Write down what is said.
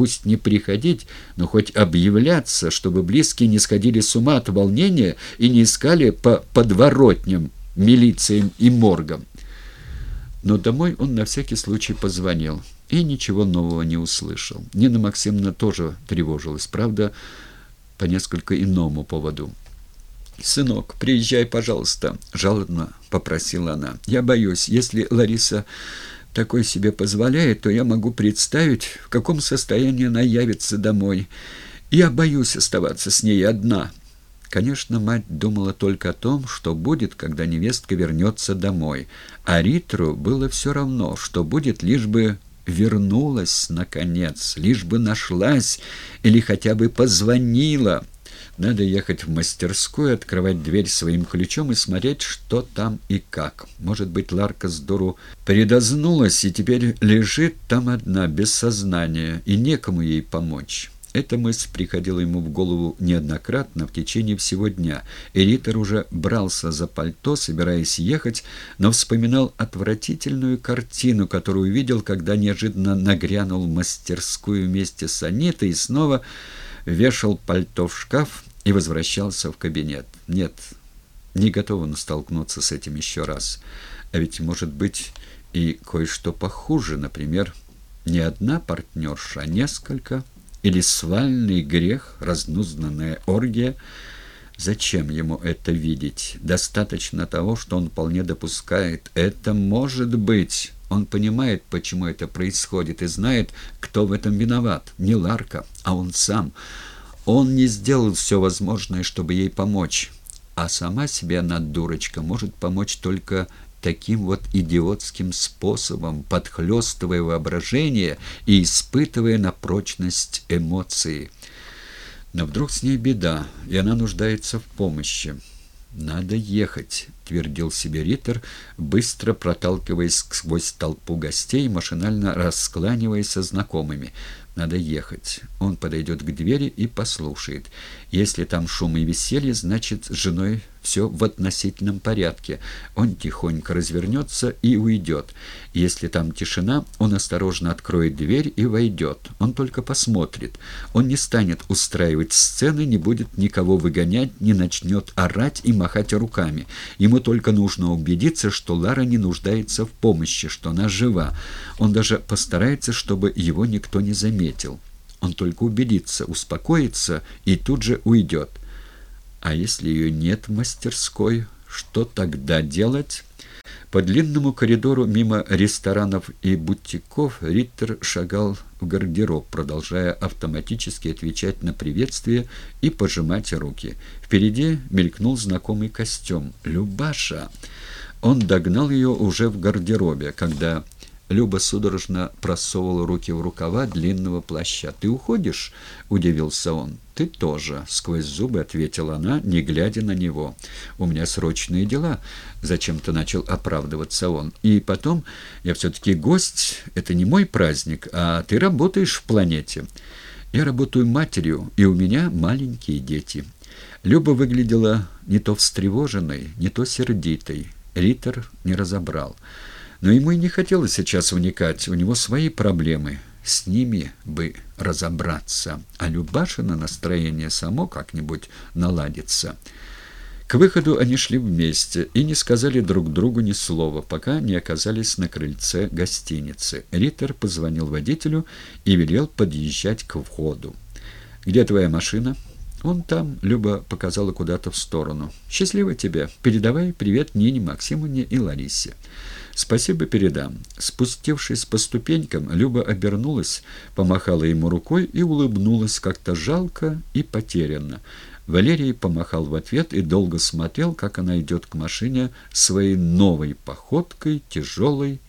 пусть не приходить, но хоть объявляться, чтобы близкие не сходили с ума от волнения и не искали по подворотням, милициям и моргам. Но домой он на всякий случай позвонил и ничего нового не услышал. Нина Максимовна тоже тревожилась, правда, по несколько иному поводу. «Сынок, приезжай, пожалуйста», — жалобно попросила она. «Я боюсь, если Лариса такой себе позволяет, то я могу представить, в каком состоянии она явится домой. Я боюсь оставаться с ней одна». Конечно, мать думала только о том, что будет, когда невестка вернется домой, а Ритру было все равно, что будет, лишь бы вернулась, наконец, лишь бы нашлась или хотя бы позвонила. Надо ехать в мастерскую, открывать дверь своим ключом и смотреть, что там и как. Может быть, Ларка с дуру предознулась и теперь лежит там одна, без сознания, и некому ей помочь. Эта мысль приходила ему в голову неоднократно в течение всего дня, и Риттер уже брался за пальто, собираясь ехать, но вспоминал отвратительную картину, которую увидел, когда неожиданно нагрянул в мастерскую вместе с Анитой и снова вешал пальто в шкаф и возвращался в кабинет. Нет, не готов он столкнуться с этим еще раз. А ведь, может быть, и кое-что похуже, например, не одна партнерша, а несколько или свальный грех, разнузнанная оргия. Зачем ему это видеть? Достаточно того, что он вполне допускает. Это может быть. Он понимает, почему это происходит, и знает, кто в этом виноват. Не Ларка, а он сам. Он не сделал все возможное, чтобы ей помочь. А сама себе она, дурочка, может помочь только таким вот идиотским способом, подхлестывая воображение и испытывая на прочность эмоции. Но вдруг с ней беда, и она нуждается в помощи. «Надо ехать», — твердил себе Риттер, быстро проталкиваясь сквозь толпу гостей, машинально раскланиваясь со знакомыми. «Надо ехать». Он подойдет к двери и послушает. Если там шум и веселье, значит, с женой все в относительном порядке. Он тихонько развернется и уйдет. Если там тишина, он осторожно откроет дверь и войдет. Он только посмотрит. Он не станет устраивать сцены, не будет никого выгонять, не начнет орать и махать руками. Ему только нужно убедиться, что Лара не нуждается в помощи, что она жива. Он даже постарается, чтобы его никто не заметил. Он только убедится, успокоится и тут же уйдет. А если ее нет в мастерской, что тогда делать? По длинному коридору мимо ресторанов и бутиков Риттер шагал в гардероб, продолжая автоматически отвечать на приветствие и пожимать руки. Впереди мелькнул знакомый костюм. «Любаша!» Он догнал ее уже в гардеробе, когда Люба судорожно просовывала руки в рукава длинного плаща. «Ты уходишь?» — удивился он. «Ты тоже», — сквозь зубы ответила она, не глядя на него. «У меня срочные дела», — зачем-то начал оправдываться он. «И потом, я все-таки гость, это не мой праздник, а ты работаешь в планете. Я работаю матерью, и у меня маленькие дети». Люба выглядела не то встревоженной, не то сердитой. Риттер не разобрал. Но ему и не хотелось сейчас вникать, у него свои проблемы, с ними бы разобраться, а Любашина настроение само как-нибудь наладится. К выходу они шли вместе и не сказали друг другу ни слова, пока не оказались на крыльце гостиницы. Риттер позвонил водителю и велел подъезжать к входу. «Где твоя машина?» «Он там», — Люба показала куда-то в сторону. «Счастливо тебе. Передавай привет Нине Максимовне и Ларисе». «Спасибо передам». Спустившись по ступенькам, Люба обернулась, помахала ему рукой и улыбнулась как-то жалко и потерянно. Валерий помахал в ответ и долго смотрел, как она идет к машине своей новой походкой, тяжелой